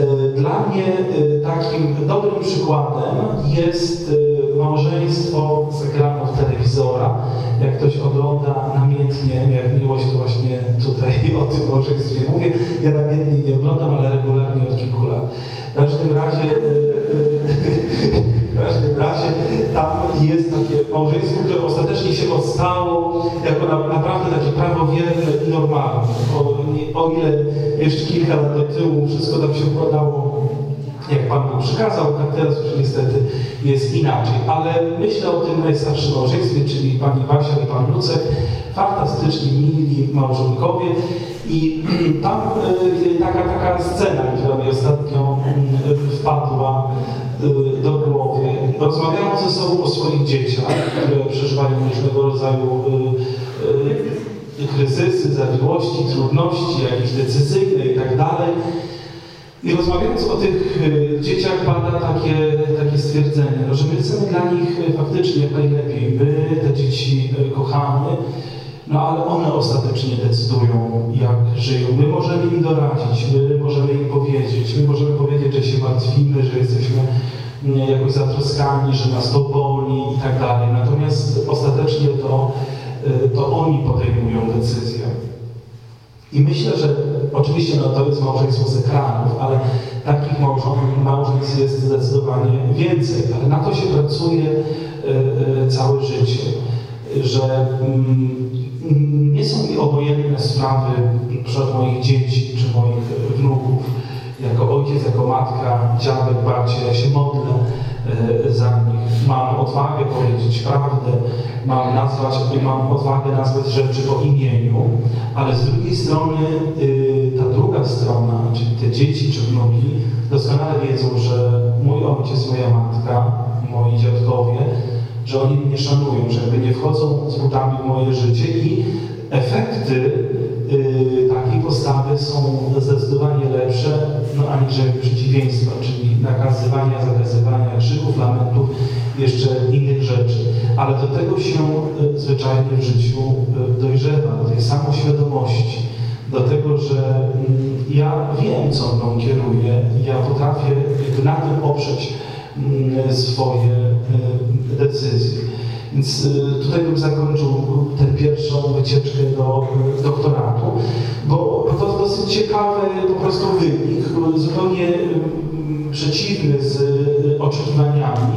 Y, Dla mnie y, takim dobrym przykładem jest y, małżeństwo z ekranów telewizora. Jak ktoś ogląda namiętnie, jak miłość, to właśnie tutaj <laughs> o tym małżeństwie mówię. Ja namiętnie nie oglądam, ale regularnie od kilku lat. W każdym razie, <laughs> w każdym razie tam jest takie małżeństwo, które ostatecznie się odstało jako na, naprawdę takie prawowierne i normalne. O, ile jeszcze kilka lat do tyłu wszystko tam się układało jak Pan Bóg przykazał, tak teraz już niestety jest inaczej. Ale myślę o tym najstarszym małżeństwie, czyli Pani Basia i Pan Lucek, fantastyczni, mili małżonkowie. I <clears throat> tam y, taka, taka scena, która mi ostatnio y, wpadła y, do głowy. Rozmawiają ze sobą o swoich dzieciach, które przeżywają różnego rodzaju kryzysy, zawiłości, trudności, jakieś decyzyjne i tak dalej. I rozmawiając o tych dzieciach pada takie, takie stwierdzenie, że my chcemy dla nich faktycznie najlepiej. My te dzieci kochamy, no ale one ostatecznie decydują, jak żyją. My możemy im doradzić, my możemy im powiedzieć, my możemy powiedzieć, że się martwimy, że jesteśmy mm, jakoś zatroskani, że nas to boli i tak dalej. Natomiast ostatecznie to, y, to oni podejmują decyzję. I myślę, że oczywiście no, to jest małżeństwo z ekranów, ale takich małżeństw jest zdecydowanie więcej. Ale na to się pracuje e, e, całe życie, że mm, mm, nie są mi obojętne sprawy przed moich dzieci czy moich wnuków. Jako ojciec, jako matka, dziadek, babcia, ja się modlę e, za nich. Mam odwagę powiedzieć prawdę, mam nazwać, mam odwagę nazwać rzeczy po imieniu, ale z drugiej strony y, ta druga strona, czyli te dzieci czy wnuki, doskonale wiedzą, że mój ojciec, moja matka, moi dziadkowie, że oni mnie szanują, że jakby nie wchodzą z butami w moje życie i efekty y, takiej postawy są zdecydowanie lepsze no, aniżeli przeciwieństwa, czyli nakazywania, zakazywania krzyków, lamentów, jeszcze innych rzeczy. Ale do tego się y, zwyczajnie w życiu y, dojrzewa, do tej samoświadomości, do tego, że mm, ja wiem, co mną kieruje, ja potrafię na tym oprzeć mm, swoje decyzje. Więc y, tutaj bym zakończył tę pierwszą wycieczkę do y, doktoratu, bo to dosyć ciekawy po prostu wynik, zupełnie y, przeciwny z y, oczekiwaniami.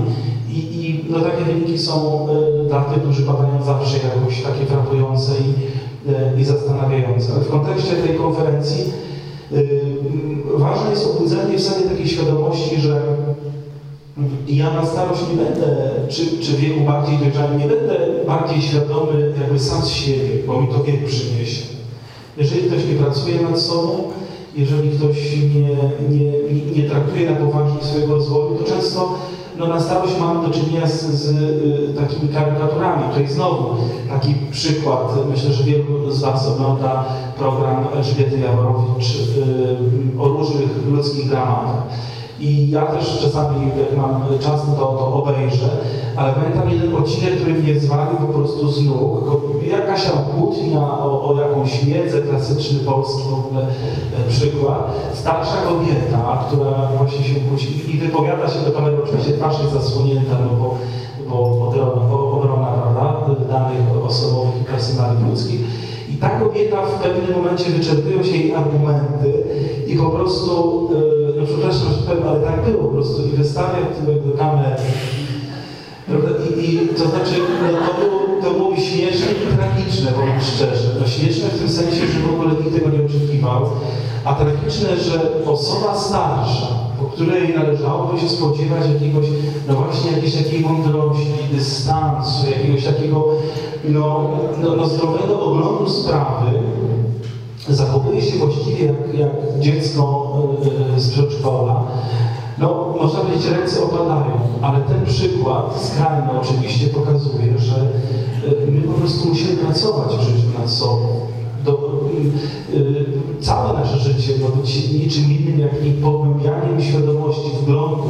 I, I no, takie wyniki są dla tych, którzy badają zawsze jakoś takie frapujące i, i zastanawiające. Ale w kontekście tej konferencji ważne jest obudzenie w sobie takiej świadomości, że ja na starość nie będę, czy, czy w wieku bardziej dojrzałym, nie będę bardziej świadomy jakby sam z siebie, bo mi to wiek przyniesie. Jeżeli ktoś nie pracuje nad sobą, jeżeli ktoś nie, nie, nie, traktuje na poważnie swojego rozwoju, to często no, na starość mamy do czynienia z, z y, takimi karykaturami. Tutaj znowu taki przykład, myślę, że wielu z Was ogląda program Elżbiety Jaworowicz y, o różnych ludzkich dramatach. I ja też czasami, jak mam czas, no to, to obejrzę, ale pamiętam jeden odcinek, który mnie zwalił po prostu z nóg. Jakaś tam kłótnia o, o jakąś wiedzę, klasyczny polski w ogóle e, przykład. Starsza kobieta, która właśnie się kłóci i wypowiada się do kamery, oczywiście twarz jest zasłonięta, no bo, bo obrona, obrona prawda, danych osobowych i personalnych ludzkich. I ta kobieta w pewnym momencie wyczerpują się jej argumenty i po prostu, e, przepraszam, że powiem, ale tak było po prostu i wystawia tyłek do kamery. I, I to znaczy, no, to, było, to było śmieszne i tragiczne, powiem szczerze. No, śmieszne w tym sensie, że w ogóle nikt tego nie oczekiwał, a tragiczne, że osoba starsza, po której należałoby się spodziewać jakiegoś, no właśnie jakiejś takiej mądrości, dystansu, jakiegoś takiego no, no, no zdrowego oglądu sprawy, zachowuje się właściwie jak, jak dziecko yy, z przedszkola. No, można powiedzieć, ręce opadają, ale ten przykład, skrajny oczywiście, pokazuje, że yy, my po prostu musimy pracować w życiu nad sobą. Do, całe nasze życie ma być niczym innym jak nie pogłębianiem świadomości, wglądu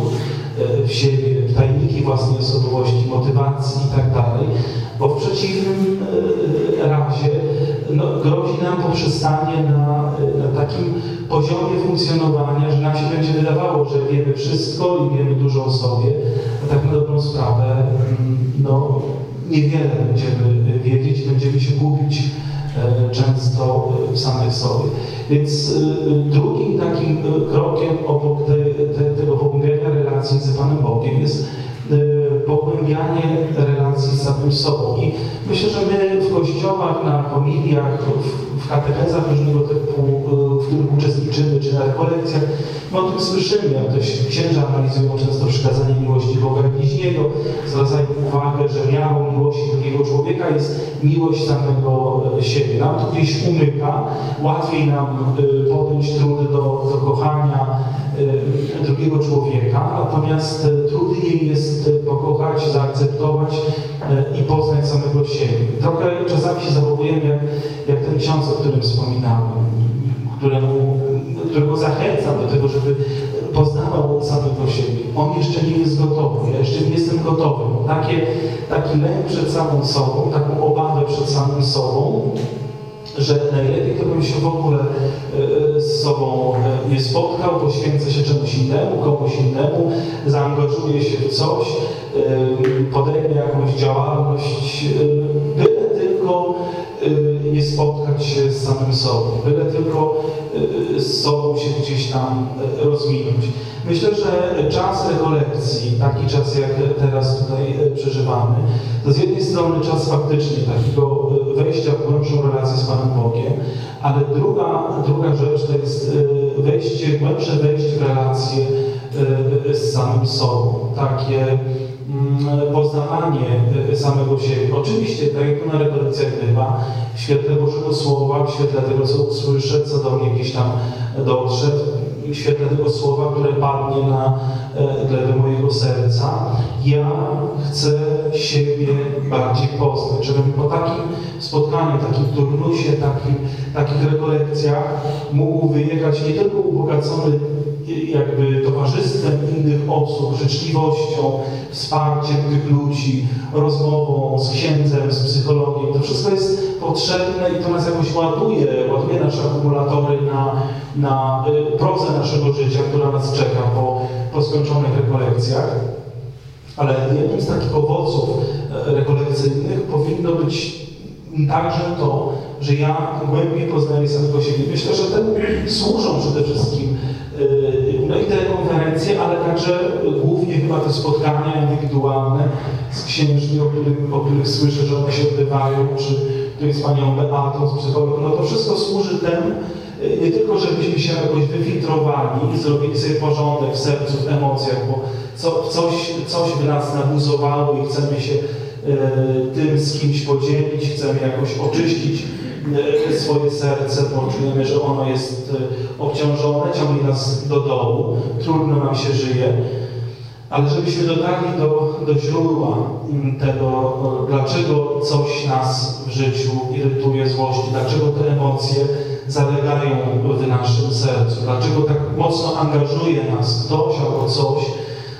w siebie, w tajniki własnej osobowości, motywacji i tak bo w przeciwnym razie no, grozi nam poprzestanie na, na takim poziomie funkcjonowania, że nam się będzie wydawało, że wiemy wszystko i wiemy dużo o sobie, a tak na dobrą sprawę mm, no, niewiele będziemy wiedzieć, będziemy się gubić e, często w samych sobie. Więc e, drugim takim e, krokiem obok te, te, tego pogłębiania relacji z Panem Bogiem jest e, pogłębianie relacji z samym sobą. I myślę, że my w kościołach, na homiliach, w, w katechezach różnego typu, e, w których uczestniczymy, czy na rekolekcjach, my o tym słyszymy, jak to się księża analizują często przykazanie miłości Boga bliźniego, zwracają uwagę, że miarą miłości drugiego człowieka jest miłość samego e, siebie. Nam to gdzieś umyka, łatwiej nam e, podjąć trud do, do kochania drugiego człowieka, natomiast trudniej jest pokochać, zaakceptować i poznać samego siebie. Trochę czasami się zachowujemy jak, jak ten ksiądz, o którym wspominałem, któremu, którego zachęcam do tego, żeby poznawał samego siebie. On jeszcze nie jest gotowy, ja jeszcze nie jestem gotowy. Takie, taki lęk przed samą sobą, taką obawę przed samym sobą, że najlepiej to bym się w ogóle e, z sobą e, nie spotkał, poświęcę się czemuś innemu, komuś innemu, zaangażuję się w coś, e, podejmę jakąś działalność, e, spotkać się z samym sobą, byle tylko e, z sobą się gdzieś tam e, rozwinąć. Myślę, że czas rekolekcji, taki czas jak teraz tutaj przeżywamy, to z jednej strony czas faktycznie takiego wejścia w głębszą relację z Panem Bogiem, ale druga, druga rzecz to jest wejście, głębsze wejście w relację z samym sobą. Takie poznawanie e, samego siebie. Oczywiście, tak jak na rekolekcjach bywa, w świetle Bożego Słowa, w świetle tego, co usłyszę, co do mnie gdzieś tam dotrze, w świetle tego słowa, które padnie na e, glebę mojego serca. Ja chcę siebie bardziej poznać, żebym po takim spotkaniu, takim turnusie, takim, takich rekolekcjach mógł wyjechać nie tylko ubogacony jakby towarzystwem innych osób, życzliwością, wsparciem tych ludzi, rozmową z księdzem, z psychologiem. To wszystko jest potrzebne i to nas jakoś ładuje, ładuje nasze akumulatory na, na y, prozę naszego życia, która nas czeka po, po skończonych rekolekcjach. Ale jednym z takich owoców e, rekolekcyjnych powinno być także to, że ja głębiej poznaję samego siebie. Myślę, że temu służą przede wszystkim yy, no i te konferencje, ale także głównie chyba te spotkania indywidualne z księżmi, o których, o których słyszę, że one się odbywają, czy tutaj z panią Beatą, z psychologą. No to wszystko służy temu, yy, nie tylko, żebyśmy się jakoś wyfiltrowali i zrobili sobie porządek w sercu, w emocjach, bo co, coś, coś by nas nabuzowało i chcemy się tym z kimś podzielić, chcemy jakoś oczyścić e, swoje serce, bo czujemy, że ono jest e, obciążone, ciągnie nas do dołu, trudno nam się żyje. Ale żebyśmy dotarli do, do źródła mm, tego, dlaczego coś nas w życiu irytuje, złości, dlaczego te emocje zalegają w naszym sercu, dlaczego tak mocno angażuje nas ktoś albo coś,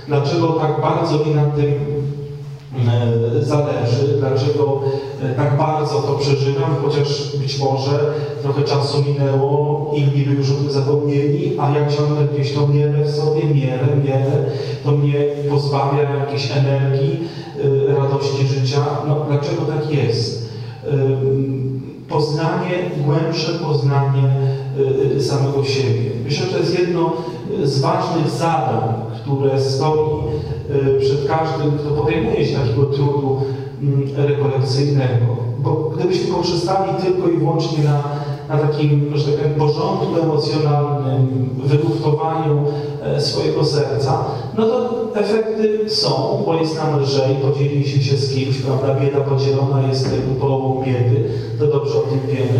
dlaczego tak bardzo mi na tym e, zależy, dlaczego e, tak bardzo to przeżywam, chociaż być może trochę czasu minęło, inni by już o tym zapomnieli, a ja ciągle gdzieś to mielę w sobie, mielę, mielę, to mnie pozbawia jakiejś energii, e, radości życia. No dlaczego tak jest? Poznanie, głębsze poznanie y, samego siebie. Myślę, że to jest jedno z ważnych zadań, które stoi y, przed każdym, kto podejmuje się takiego trudu mm, rekolekcyjnego. Bo gdybyśmy poprzestali tylko i wyłącznie na, na takim, że tak powiem, porządku emocjonalnym, wyluftowaniu e, swojego serca, no to efekty są, bo jest nam lżej, podzieliliśmy się z kimś, prawda, bieda podzielona jest jakby połową biedy, to dobrze o tym wiemy,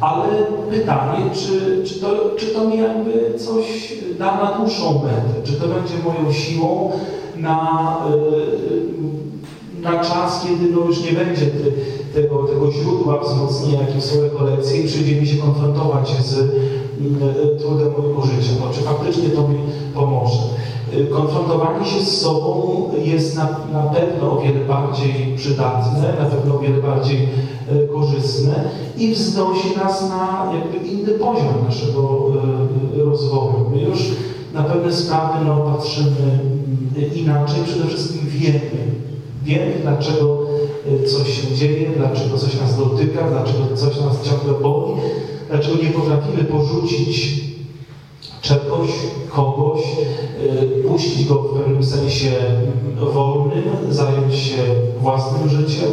ale pytanie, czy, czy, to, czy to mi jakby coś da na dłuższą metę, czy to będzie moją siłą na, y, na czas, kiedy no już nie będzie ty, tego, tego źródła wzmocnienia, jakim są rekolekcje i przyjdzie mi się konfrontować z y, trudem mojego życia, no, czy faktycznie to mi pomoże. Y, Konfrontowanie się z sobą jest na, na pewno o wiele bardziej przydatne, na pewno o wiele bardziej e, korzystne i wznosi nas na jakby inny poziom naszego e, rozwoju. My już na pewne sprawy no, patrzymy mm, inaczej, przede wszystkim wiemy. Wiemy, dlaczego e, coś się dzieje, dlaczego coś nas dotyka, dlaczego coś nas ciągle boli, dlaczego nie potrafimy porzucić czegoś, kogoś, y, puścić go w pewnym sensie wolnym, zająć się własnym życiem,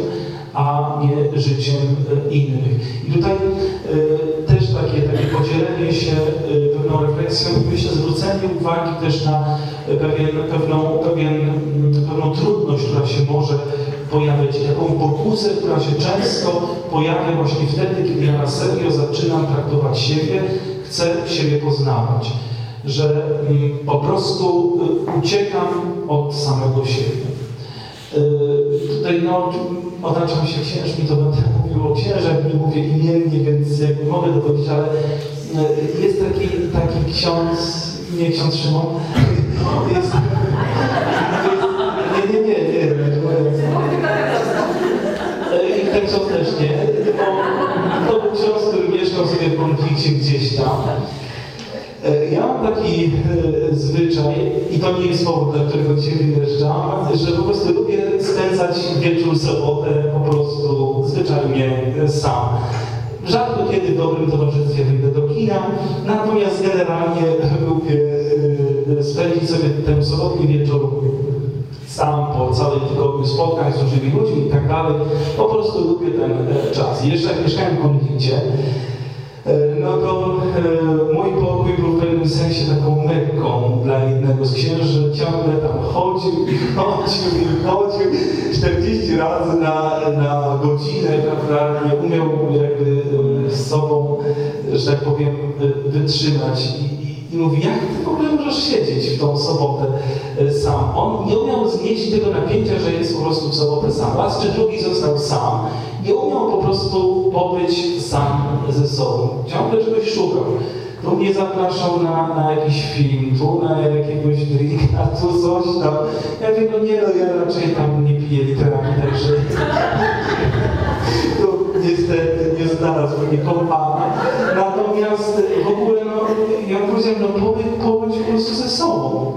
a nie życiem y, innych. I tutaj y, też takie, takie podzielenie się y, pewną refleksją, myślę, zwrócenie uwagi też na pewien, pewną, pewien, mm, pewną trudność, która się może pojawiać, taką pokusę, która się często pojawia właśnie wtedy, kiedy ja na serio zaczynam traktować siebie, chcę siebie poznawać, że mm, po prostu y, uciekam od samego siebie. Y, Tutaj no, otaczam się księżmi, to będę <laughs> mówił o księżach, nie mówię imiennie, więc jakby mogę dopowiedzieć, ale jest taki, taki ksiądz, nie ksiądz Szymon, jest, nie, nie, nie, nie, nie, i ten ksiądz też nie, bo to był ksiądz, który mieszkał sobie w konflikcie gdzieś tam. E, Ja mam taki e, zwyczaj, i to nie jest powód, dla którego dzisiaj wyjeżdżam, że po prostu lubię spędzać wieczór, sobotę po prostu zwyczajnie e, sam. Rzadko kiedy w dobrym towarzystwie wyjdę do kina, natomiast generalnie <laughs> lubię e, spędzić sobie ten sobotni wieczór sam po całym tygodniu spotkań z różnymi ludźmi i tak dalej. Po prostu lubię ten e, czas. Jeszcze jak mieszkałem w konflikcie, no to e, mój pokój był w pewnym sensie taką mekką dla jednego z księży. Ciągle tam chodził i chodził i chodził 40 razy na, na godzinę, prawda? Nie umiał jakby e, z sobą, że tak powiem, e, wytrzymać. I, i, I mówi, jak ty w ogóle możesz siedzieć w tą sobotę e, sam? On nie umiał znieść tego napięcia, że jest po prostu w sobotę sam. Raz czy drugi został sam. Nie umiał po prostu pobyć sam ze sobą. Ciągle czegoś szukał. Tu mnie zapraszał na, na jakiś film, tu na jakiegoś drinka, tu coś tam. Ja mówię, no nie no, ja raczej tam nie piję literami, także <laughs> niestety nie znalazł mnie kompana. Natomiast w ogóle, no, ja powiedziałem, no pobyć po prostu ze sobą.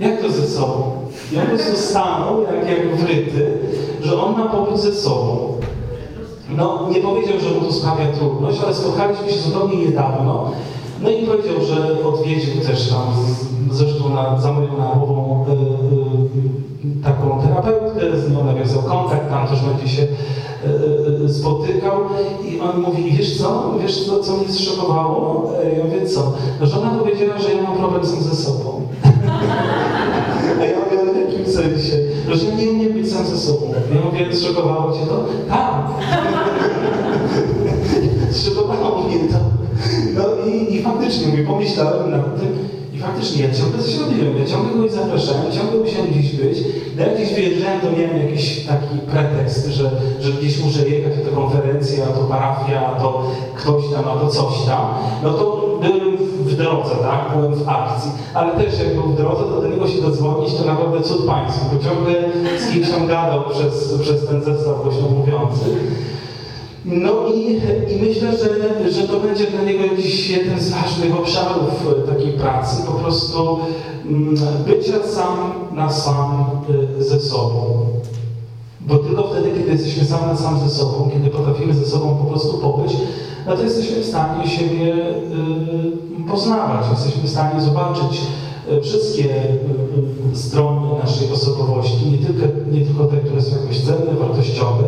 Jak to ze sobą? Ja po prostu stanął, jak, jak wryty, że on ma pobyć ze sobą. No, nie powiedział, że mu to sprawia trudność, ale spotkaliśmy się zupełnie niedawno. No i powiedział, że odwiedził też tam, zresztą na, za moją namową y, y, taką terapeutkę, z nią nawiązał kontakt, tam też będzie się spotykał i on mówi, wiesz co, wiesz co, co mnie zszokowało? Ja mówię, co? No, żona powiedziała, że ja mam problem sam ze sobą. <laughs> A ja mówię, w jakim sensie? No, Że nie umiem być sam ze sobą. Ja mówię, zszokowało cię to? Tak. <laughs> Zszokowało mnie to. No i, i faktycznie, mówię, pomyślałem nad tym i faktycznie ja ciągle coś robiłem, ja ciągle kogoś zapraszałem, ciągle musiałem gdzieś być. No jak gdzieś wyjeżdżałem, to miałem jakiś taki pretekst, że, że gdzieś muszę jechać, to konferencja, to parafia, to ktoś tam, a to coś tam. No to byłem w drodze, tak? Byłem w akcji. Ale też jak był w drodze, to do niego się dodzwonić, to naprawdę cud pański, bo ciągle z kimś tam gadał przez, przez ten zestaw głośno mówiący. No i, i myślę, że, że to będzie dla niego jeden z ważnych obszarów e, takiej pracy, po prostu mm, bycia sam na sam e, ze sobą. Bo tylko wtedy, kiedy jesteśmy sam na sam ze sobą, kiedy potrafimy ze sobą po prostu pobyć, no to jesteśmy w stanie siebie y, poznawać, jesteśmy w stanie zobaczyć wszystkie strony naszej osobowości, nie tylko, nie tylko te, które są jakoś cenne, wartościowe,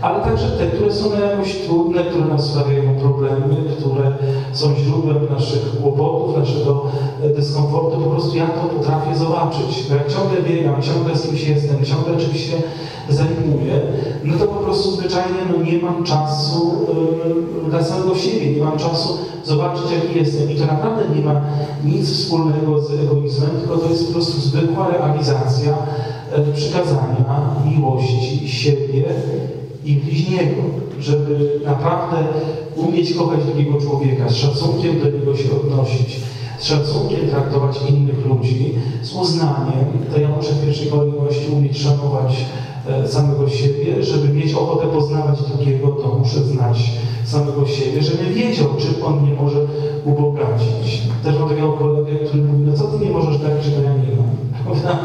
ale także te, które są jakoś trudne, które nam sprawiają problemy, które są źródłem naszych kłopotów, naszego e, dyskomfortu. Po prostu ja to potrafię zobaczyć. Bo jak ciągle biegam, ciągle z kimś jestem, ciągle czymś się zajmuję, no to po prostu zwyczajnie no, nie mam czasu y, dla samego siebie, nie mam czasu zobaczyć, jaki jestem. I to naprawdę nie ma nic wspólnego z egoizmem, tylko to jest po prostu zwykła realizacja e, przykazania miłości siebie i bliźniego, żeby naprawdę umieć kochać drugiego człowieka, z szacunkiem do niego się odnosić, z szacunkiem traktować innych ludzi, z uznaniem, to ja muszę w pierwszej kolejności umieć szanować e, samego siebie, żeby mieć ochotę poznawać drugiego, to muszę znać samego siebie, żebym wiedział, czym on mnie może ubogacić. Też mam takiego kolegę, który mówi, no co ty nie możesz dać, czego ja nie mam. Prawda?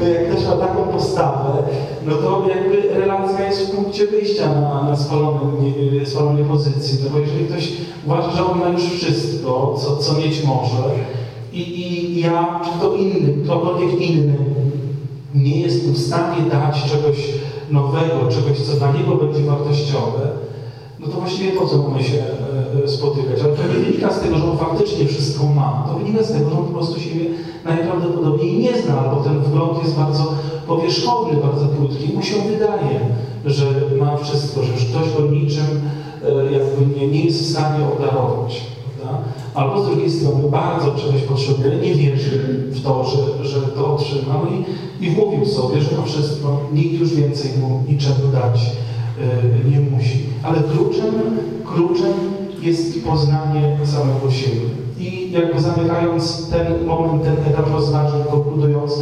No jak ktoś ma taką postawę, no to jakby relacja jest w punkcie wyjścia na, na nie- spalonej pozycji. No bo jeżeli ktoś uważa, że on ma już wszystko, co, co mieć może i, i ja, czy kto inny, ktokolwiek inny nie jest w stanie dać czegoś nowego, czegoś, co dla niego będzie wartościowe, no to właściwie po co mamy się e, e, spotykać? Ale to nie wynika z tego, że on faktycznie wszystko ma. To wynika z tego, że on po prostu siebie najprawdopodobniej nie zna, albo ten wgląd jest bardzo powierzchowny, bardzo krótki. Mu się wydaje, że ma wszystko, że już ktoś go niczym e, jakby nie, nie jest w stanie obdarować. Albo z drugiej strony bardzo czegoś potrzebuje, nie wierzy w to, że, że to otrzyma no i, i wmówił sobie, że ma wszystko, nikt już więcej mu niczego dać nie musi. Ale kluczem, kluczem jest poznanie samego siebie. I jakby zamykając ten moment, ten etap rozważań, konkludując,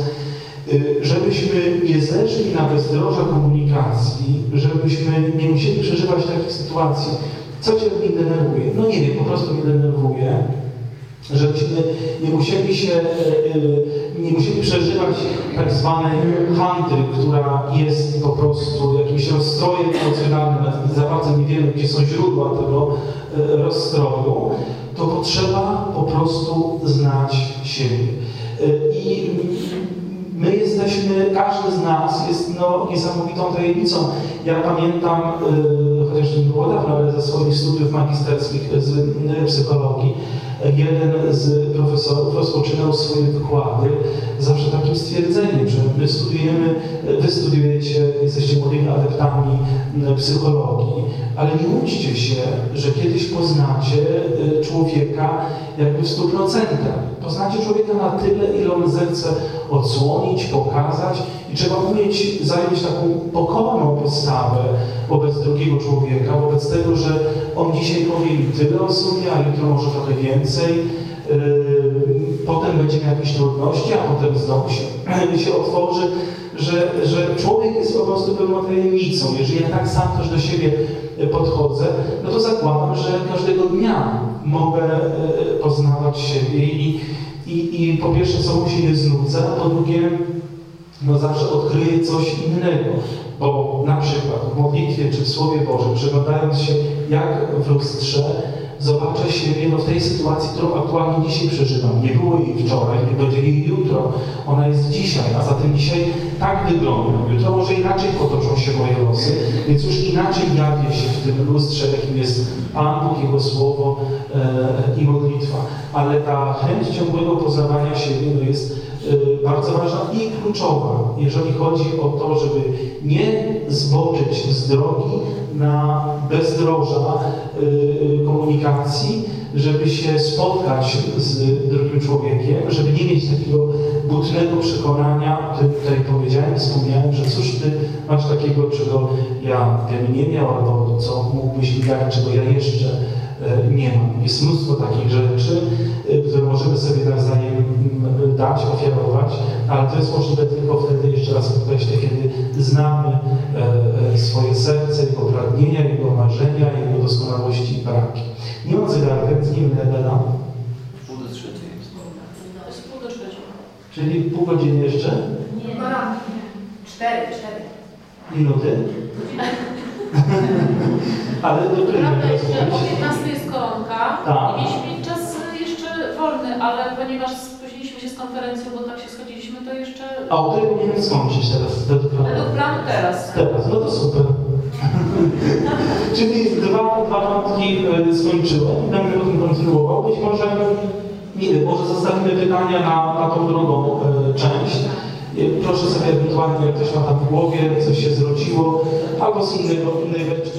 y, żebyśmy nie zeszli na bezdroża komunikacji, żebyśmy nie musieli przeżywać takich sytuacji. Co Cię mnie denerwuje? No nie wiem, po prostu mnie denerwuje żebyśmy nie musieli się, e, e, nie musieli przeżywać tak zwanej handry, która jest po prostu jakimś rozstrojem emocjonalnym, za bardzo nie wiemy, gdzie są źródła tego e, rozstroju, to potrzeba po prostu znać siebie. I my jesteśmy, każdy z nas jest no, niesamowitą tajemnicą. Ja pamiętam, chociaż nie było dawno, ale ze swoich studiów magisterskich z psychologii, jeden z profesorów rozpoczynał swoje wykłady zawsze takim stwierdzeniem, że my studiujemy, wy studiujecie, jesteście młodymi adeptami y, psychologii, ale nie łudźcie się, że kiedyś poznacie y, człowieka jakby w stu procentach. Poznacie człowieka na tyle, ile on zechce odsłonić, pokazać i trzeba umieć zająć taką pokorną postawę wobec drugiego człowieka, wobec tego, że on dzisiaj powie tyle o sobie, a jutro może trochę więcej. Yy, Potem będzie miał jakieś trudności, a potem znowu się, <clears throat> się otworzy, że, że człowiek jest po prostu pewną tajemnicą. Jeżeli ja tak sam też do siebie podchodzę, no to zakładam, że każdego dnia mogę e, poznawać siebie i, i, i po pierwsze sobą się nie znudzę, a po drugie no zawsze odkryję coś innego. Bo na przykład w modlitwie czy w Słowie Bożym, przeglądając się jak w lustrze, zobaczę siebie no, w tej sytuacji, którą aktualnie dzisiaj przeżywam. Nie było jej wczoraj, nie będzie jej jutro. Ona jest dzisiaj, a zatem dzisiaj tak wyglądam. Jutro może inaczej potoczą się moje losy, więc już inaczej jawię się w tym lustrze, jakim jest Pan Bóg, Jego Słowo e, i modlitwa. Ale ta chęć ciągłego poznawania siebie no, jest e, bardzo ważna i kluczowa, jeżeli chodzi o to, żeby nie zboczyć z drogi na bezdroża komunikacji, żeby się spotkać z drugim człowiekiem, żeby nie mieć takiego butnego przekonania, ty tutaj powiedziałem, wspomniałem, że cóż ty masz takiego, czego ja bym nie miał, albo co mógłbyś mi dać, czego ja jeszcze e, nie mam. Jest mnóstwo takich rzeczy, które możemy sobie nawzajem mm, dać, ofiarować, ale to jest możliwe tylko wtedy, jeszcze raz podkreślę, kiedy znamy e, e, swoje serce, jego pragnienia, jego marzenia, jego doskonałości i braki. Nie mam zegarka, więc nie wiem. Pół do trzeciej jest. To jest pół do trzeciego. Czyli pół godziny jeszcze? Nie, cztery, cztery. Minuty? <laughs> Ale do której Prawda że o mówić? 15 jest koronka Tak. i mieliśmy mieć czas wolny, ale ponieważ spóźniliśmy się z konferencją, bo tak się schodziliśmy, to jeszcze A o której powinienem skończyć teraz? Według planu? według planu teraz. Teraz, no to super. <laughs> Czyli dwa, dwa wątki e, skończyłem, będę potem kontynuował. Być może, nie wiem, może zostawimy pytania na, na tą drugą e, część. E, Proszę sobie ewentualnie, jak ktoś ma tam w głowie, coś się zrodziło, albo z innego, innej rzeczy.